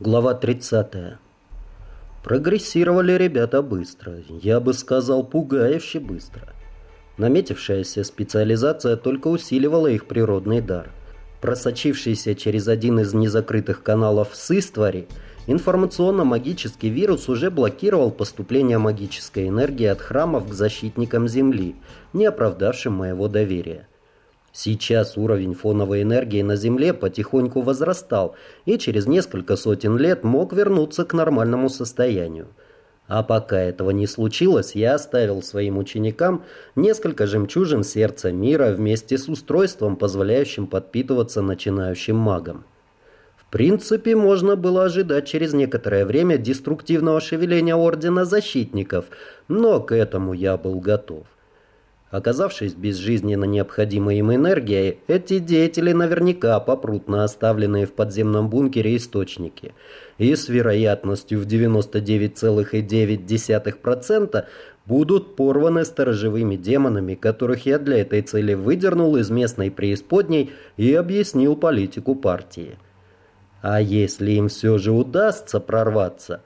Глава 30. Прогрессировали ребята быстро, я бы сказал, пугающе быстро. Наметившаяся специализация только усиливала их природный дар. Просочившийся через один из незакрытых каналов с Иствари, информационно-магический вирус уже блокировал поступление магической энергии от храмов к защитникам Земли, не оправдавшим моего доверия. Сейчас уровень фоновой энергии на Земле потихоньку возрастал и через несколько сотен лет мог вернуться к нормальному состоянию. А пока этого не случилось, я оставил своим ученикам несколько жемчужин сердца мира вместе с устройством, позволяющим подпитываться начинающим магам. В принципе, можно было ожидать через некоторое время деструктивного шевеления Ордена Защитников, но к этому я был готов. Оказавшись без жизненно необходимой им энергией, эти деятели наверняка попрут на оставленные в подземном бункере источники. И с вероятностью в 99,9% будут порваны сторожевыми демонами, которых я для этой цели выдернул из местной преисподней и объяснил политику партии. А если им все же удастся прорваться,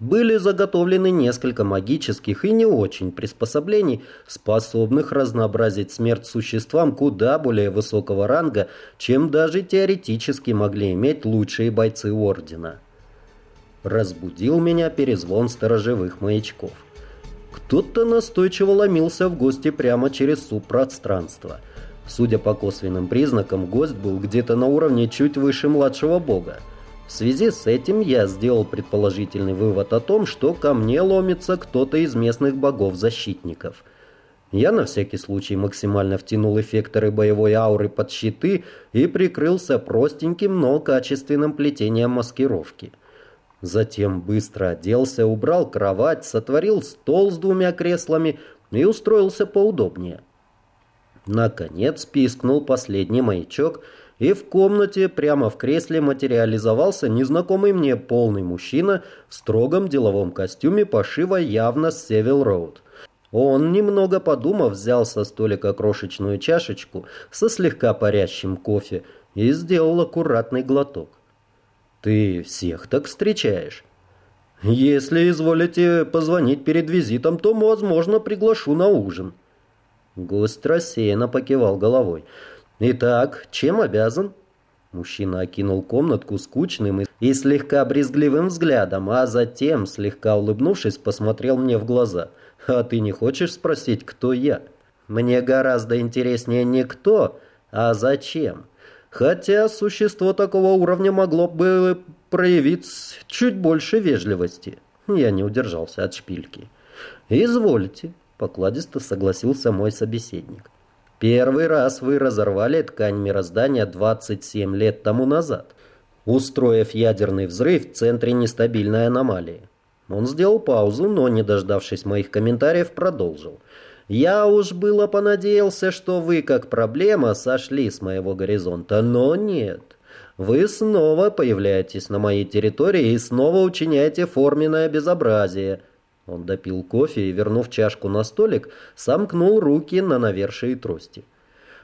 были заготовлены несколько магических и не очень приспособлений, способных разнообразить смерть существам куда более высокого ранга, чем даже теоретически могли иметь лучшие бойцы Ордена. Разбудил меня перезвон сторожевых маячков. Кто-то настойчиво ломился в гости прямо через субпространство. Судя по косвенным признакам, гость был где-то на уровне чуть выше младшего бога. В связи с этим я сделал предположительный вывод о том, что ко мне ломится кто-то из местных богов-защитников. Я на всякий случай максимально втянул эффекторы боевой ауры под щиты и прикрылся простеньким, но качественным плетением маскировки. Затем быстро оделся, убрал кровать, сотворил стол с двумя креслами и устроился поудобнее. Наконец пискнул последний маячок — и в комнате прямо в кресле материализовался незнакомый мне полный мужчина в строгом деловом костюме пошива явно с Севил Роуд. Он, немного подумав, взял со столика крошечную чашечку со слегка парящим кофе и сделал аккуратный глоток. «Ты всех так встречаешь?» «Если изволите позвонить перед визитом, то, возможно, приглашу на ужин». Гость рассеянно покивал головой. «Итак, чем обязан?» Мужчина окинул комнатку скучным и слегка брезгливым взглядом, а затем, слегка улыбнувшись, посмотрел мне в глаза. «А ты не хочешь спросить, кто я?» «Мне гораздо интереснее не кто, а зачем. Хотя существо такого уровня могло бы проявить чуть больше вежливости». Я не удержался от шпильки. «Извольте», — покладисто согласился мой собеседник. Первый раз вы разорвали ткань мироздания 27 лет тому назад, устроив ядерный взрыв в центре нестабильной аномалии. Он сделал паузу, но, не дождавшись моих комментариев, продолжил. «Я уж было понадеялся, что вы, как проблема, сошли с моего горизонта, но нет. Вы снова появляетесь на моей территории и снова учиняете форменное безобразие, он допил кофе и, вернув чашку на столик, сомкнул руки на навершие трости.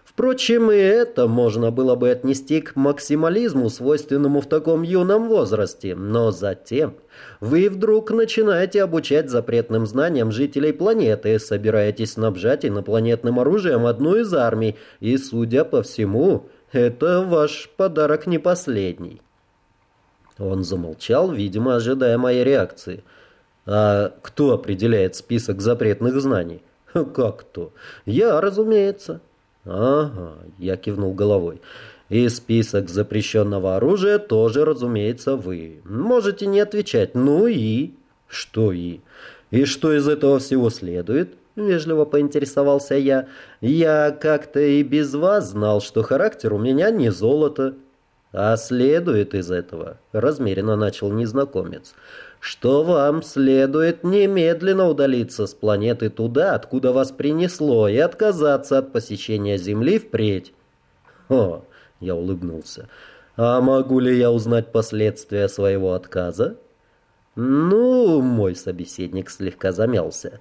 Впрочем, и это можно было бы отнести к максимализму, свойственному в таком юном возрасте. Но затем вы вдруг начинаете обучать запретным знаниям жителей планеты, собираетесь снабжать инопланетным оружием одну из армий, и, судя по всему, это ваш подарок не последний. Он замолчал, видимо, ожидая моей реакции – а кто определяет список запретных знаний? Как кто? Я, разумеется. Ага, я кивнул головой. И список запрещенного оружия тоже, разумеется, вы. Можете не отвечать. Ну и? Что и? И что из этого всего следует? Вежливо поинтересовался я. Я как-то и без вас знал, что характер у меня не золото. А следует из этого, размеренно начал незнакомец, что вам следует немедленно удалиться с планеты туда, откуда вас принесло, и отказаться от посещения Земли впредь. О, я улыбнулся. А могу ли я узнать последствия своего отказа? Ну, мой собеседник слегка замялся.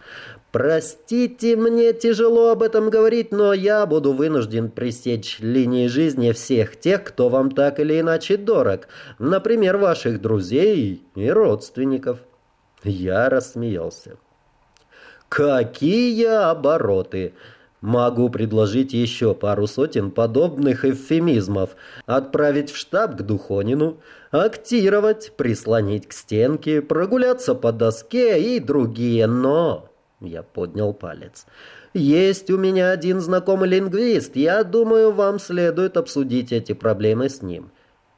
Простите, мне тяжело об этом говорить, но я буду вынужден пресечь линии жизни всех тех, кто вам так или иначе дорог. Например, ваших друзей и родственников. Я рассмеялся. Какие обороты! Могу предложить еще пару сотен подобных эвфемизмов. Отправить в штаб к Духонину, актировать, прислонить к стенке, прогуляться по доске и другие, но... Я поднял палец. Есть у меня один знакомый лингвист. Я думаю, вам следует обсудить эти проблемы с ним.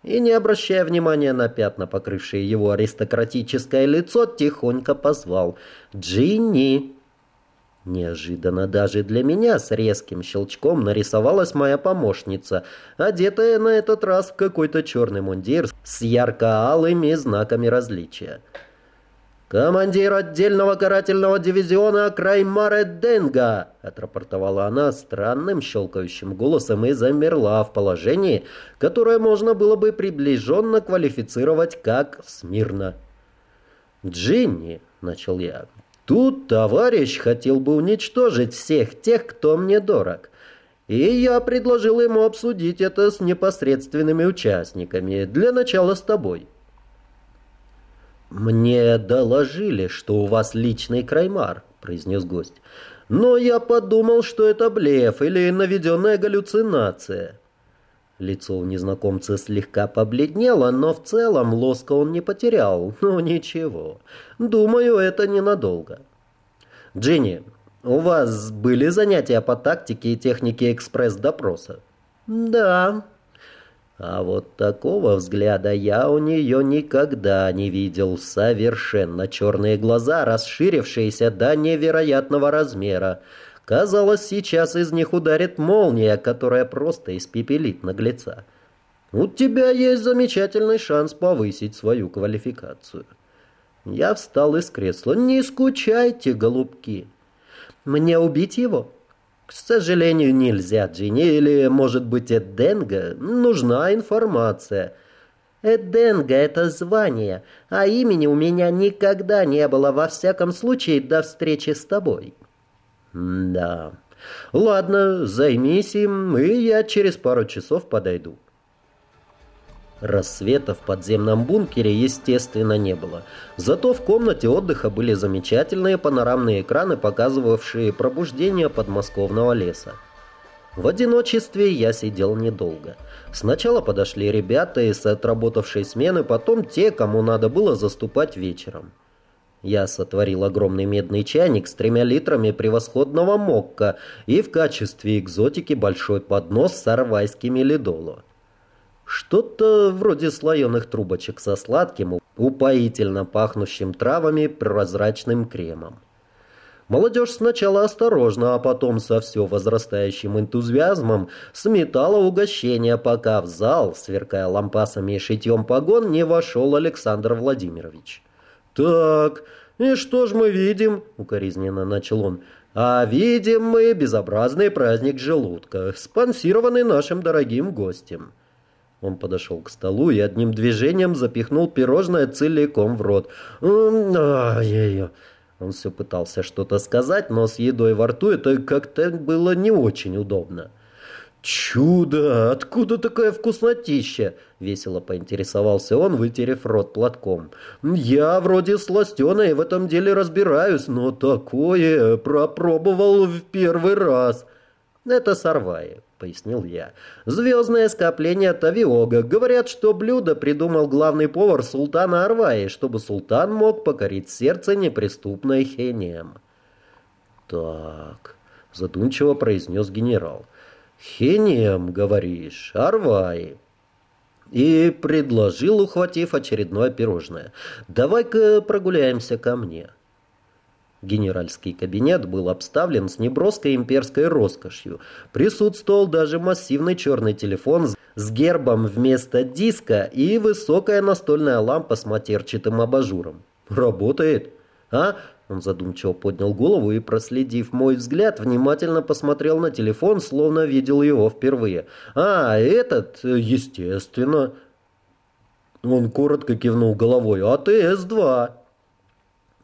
И не обращая внимания на пятна, покрывшие его аристократическое лицо, тихонько позвал «Джинни». Неожиданно даже для меня с резким щелчком нарисовалась моя помощница, одетая на этот раз в какой-то черный мундир с ярко-алыми знаками различия. «Командир отдельного карательного дивизиона Краймаре Денга!» — отрапортовала она странным щелкающим голосом и замерла в положении, которое можно было бы приближенно квалифицировать как «смирно». «Джинни», — начал я, Тут товарищ хотел бы уничтожить всех тех, кто мне дорог. И я предложил ему обсудить это с непосредственными участниками. Для начала с тобой. «Мне доложили, что у вас личный краймар», — произнес гость. «Но я подумал, что это блеф или наведенная галлюцинация». Лицо у незнакомца слегка побледнело, но в целом лоска он не потерял. Ну ничего. Думаю, это ненадолго. Джинни, у вас были занятия по тактике и технике экспресс-допроса? Да. А вот такого взгляда я у нее никогда не видел. Совершенно черные глаза, расширившиеся до невероятного размера. Казалось, сейчас из них ударит молния, которая просто испепелит наглеца. У тебя есть замечательный шанс повысить свою квалификацию. Я встал из кресла. Не скучайте, голубки. Мне убить его? К сожалению, нельзя, Джинни. Или, может быть, Эденга? Нужна информация. Эденга — это звание, а имени у меня никогда не было, во всяком случае, до встречи с тобой. «Да. Ладно, займись им, и я через пару часов подойду». Рассвета в подземном бункере, естественно, не было. Зато в комнате отдыха были замечательные панорамные экраны, показывавшие пробуждение подмосковного леса. В одиночестве я сидел недолго. Сначала подошли ребята из отработавшей смены, потом те, кому надо было заступать вечером. Я сотворил огромный медный чайник с тремя литрами превосходного мокка и в качестве экзотики большой поднос с арвайскими ледоло. Что-то вроде слоеных трубочек со сладким, упоительно пахнущим травами прозрачным кремом. Молодежь сначала осторожно, а потом со все возрастающим энтузиазмом сметала угощение, пока в зал, сверкая лампасами и шитьем погон, не вошел Александр Владимирович. «Так, и что ж мы видим?» — укоризненно начал он. «А видим мы безобразный праздник желудка, спонсированный нашим дорогим гостем». Он подошел к столу и одним движением запихнул пирожное целиком в рот. «Ай-яй-яй!» Он все пытался что-то сказать, но с едой во рту это как-то было не очень удобно. «Чудо! Откуда такая вкуснотища?» — весело поинтересовался он, вытерев рот платком. «Я вроде сластеный в этом деле разбираюсь, но такое пропробовал в первый раз». «Это сорваи», — пояснил я. «Звездное скопление Тавиога. Говорят, что блюдо придумал главный повар султана Арваи, чтобы султан мог покорить сердце неприступной хением». «Так», — задумчиво произнес генерал. «Хинем, говоришь, Арвай». И предложил, ухватив очередное пирожное. «Давай-ка прогуляемся ко мне». Генеральский кабинет был обставлен с неброской имперской роскошью. Присутствовал даже массивный черный телефон с гербом вместо диска и высокая настольная лампа с матерчатым абажуром. «Работает?» «А? Он задумчиво поднял голову и, проследив мой взгляд, внимательно посмотрел на телефон, словно видел его впервые. «А, этот, естественно». Он коротко кивнул головой. «АТС-2».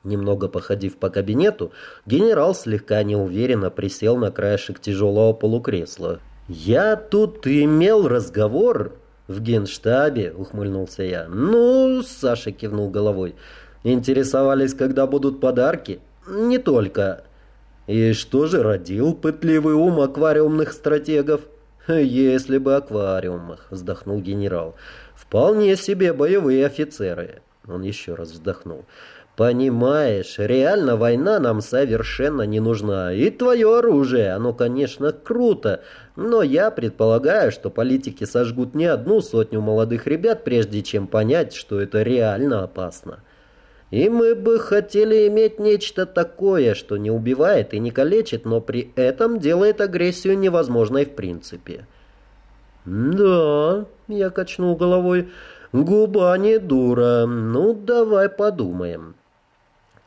Немного походив по кабинету, генерал слегка неуверенно присел на краешек тяжелого полукресла. «Я тут имел разговор в генштабе», — ухмыльнулся я. «Ну, — Саша кивнул головой, — интересовались, когда будут подарки?» «Не только». «И что же родил пытливый ум аквариумных стратегов?» «Если бы аквариумах», — вздохнул генерал. «Вполне себе боевые офицеры». Он еще раз вздохнул. Понимаешь, реально война нам совершенно не нужна. И твое оружие, оно, конечно, круто, но я предполагаю, что политики сожгут не одну сотню молодых ребят, прежде чем понять, что это реально опасно. И мы бы хотели иметь нечто такое, что не убивает и не калечит, но при этом делает агрессию невозможной в принципе. «Да», — я качнул головой, — «губа не дура. Ну, давай подумаем».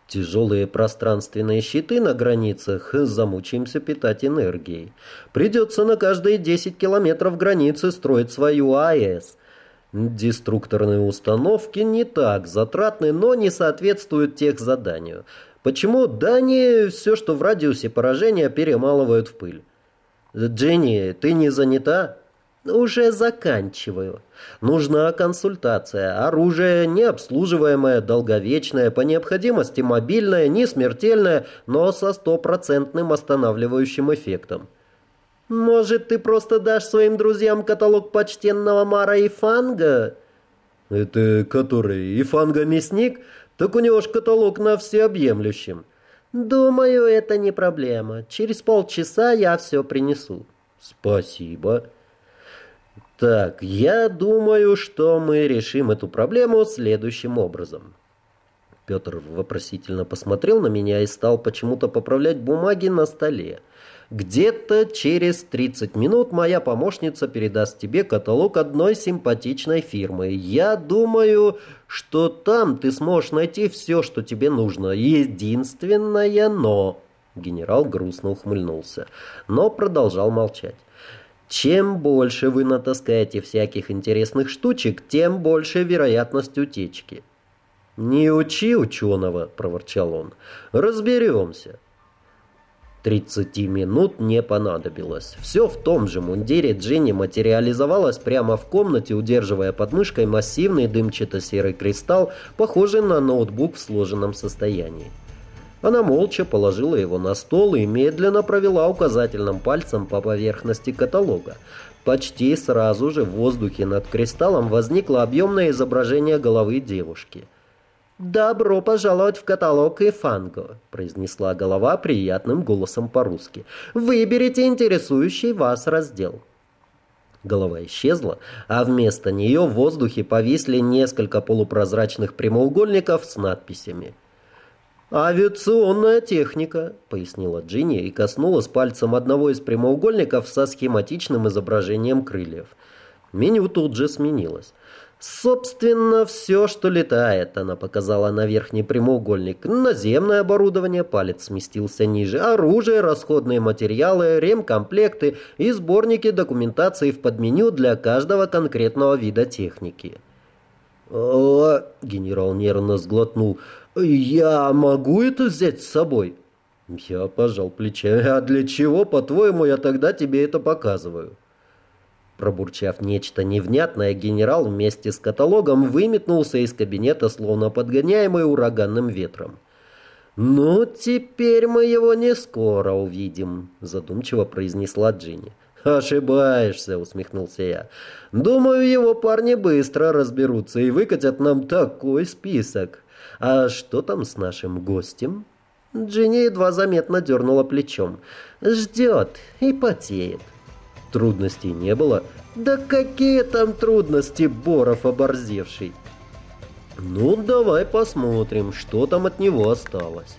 Тяжелые пространственные щиты на границах замучаемся питать энергией. Придется на каждые 10 километров границы строить свою АЭС. Деструкторные установки не так затратны, но не соответствуют тех заданию. Почему? Да они все, что в радиусе поражения, перемалывают в пыль. «Дженни, ты не занята?» Уже заканчиваю. Нужна консультация. Оружие необслуживаемое, долговечное, по необходимости мобильное, не смертельное, но со стопроцентным останавливающим эффектом. Может, ты просто дашь своим друзьям каталог почтенного Мара и Фанга? Это который? Ифанга мясник? Так у него ж каталог на всеобъемлющем. Думаю, это не проблема. Через полчаса я все принесу. Спасибо. Так, я думаю, что мы решим эту проблему следующим образом. Петр вопросительно посмотрел на меня и стал почему-то поправлять бумаги на столе. Где-то через 30 минут моя помощница передаст тебе каталог одной симпатичной фирмы. Я думаю, что там ты сможешь найти все, что тебе нужно. Единственное «но». Генерал грустно ухмыльнулся, но продолжал молчать. Чем больше вы натаскаете всяких интересных штучек, тем больше вероятность утечки. «Не учи ученого», — проворчал он. «Разберемся». Тридцати минут не понадобилось. Все в том же мундире Джинни материализовалась прямо в комнате, удерживая под мышкой массивный дымчато-серый кристалл, похожий на ноутбук в сложенном состоянии. Она молча положила его на стол и медленно провела указательным пальцем по поверхности каталога. Почти сразу же в воздухе над кристаллом возникло объемное изображение головы девушки. «Добро пожаловать в каталог Ифанго», — произнесла голова приятным голосом по-русски. «Выберите интересующий вас раздел». Голова исчезла, а вместо нее в воздухе повисли несколько полупрозрачных прямоугольников с надписями «Авиационная техника», — пояснила Джинни и коснулась пальцем одного из прямоугольников со схематичным изображением крыльев. Меню тут же сменилось. «Собственно, все, что летает», — она показала на верхний прямоугольник. «Наземное оборудование», — палец сместился ниже, «оружие, расходные материалы, ремкомплекты и сборники документации в подменю для каждого конкретного вида техники». «О!» — генерал нервно сглотнул — «Я могу это взять с собой?» Я пожал плечами. «А для чего, по-твоему, я тогда тебе это показываю?» Пробурчав нечто невнятное, генерал вместе с каталогом выметнулся из кабинета, словно подгоняемый ураганным ветром. «Ну, теперь мы его не скоро увидим», — задумчиво произнесла Джинни. «Ошибаешься», — усмехнулся я. «Думаю, его парни быстро разберутся и выкатят нам такой список». «А что там с нашим гостем?» Джинни едва заметно дернула плечом. «Ждет и потеет». Трудностей не было. «Да какие там трудности, Боров оборзевший!» «Ну, давай посмотрим, что там от него осталось».